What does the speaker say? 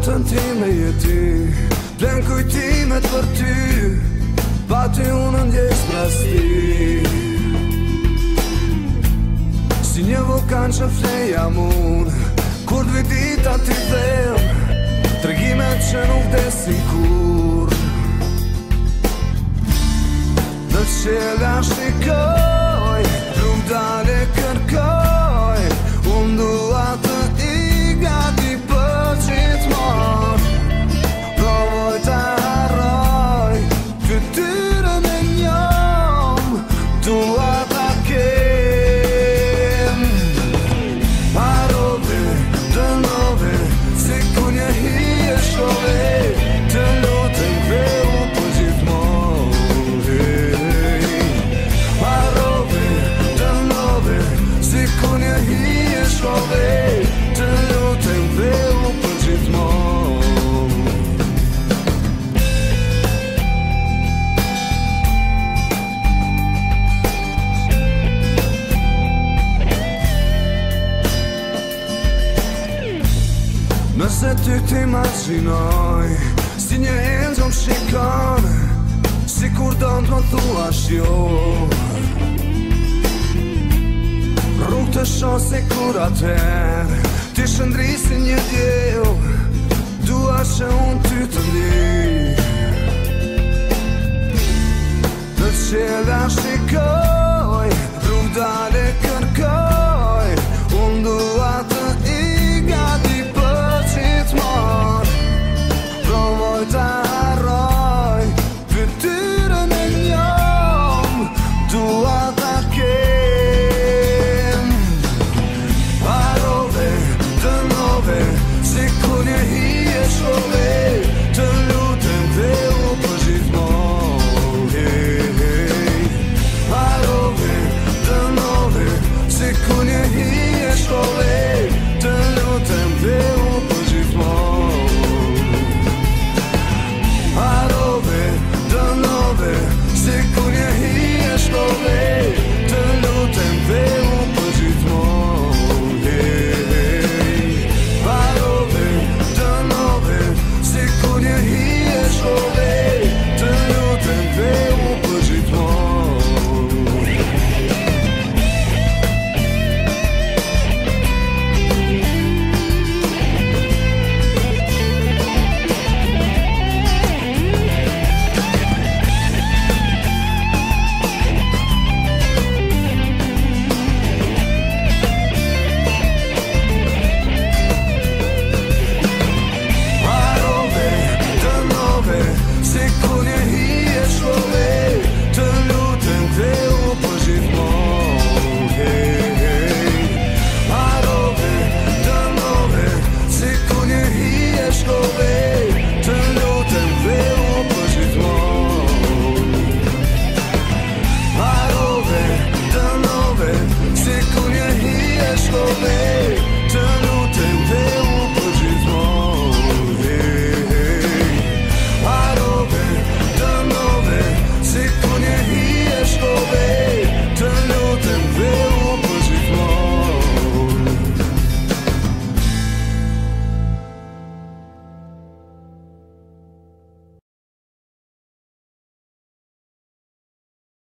vetën ti me jeti Plen kujtimet për ty Pa ty unë ndjes në sti Si një vulkan që fleja mun Kur dvi dita ti dhem Tregimet që nuk desi kur Në qeve shkove Të lutem dhe u për gjithmon Nëse ty ti ma qinoj Si një enzëm shikon Si kur do në të më thua jo. Rrug të shose kur atër Ti shëndrisi një djel Dua shë unë ty të ndi Dhe që edhe shikon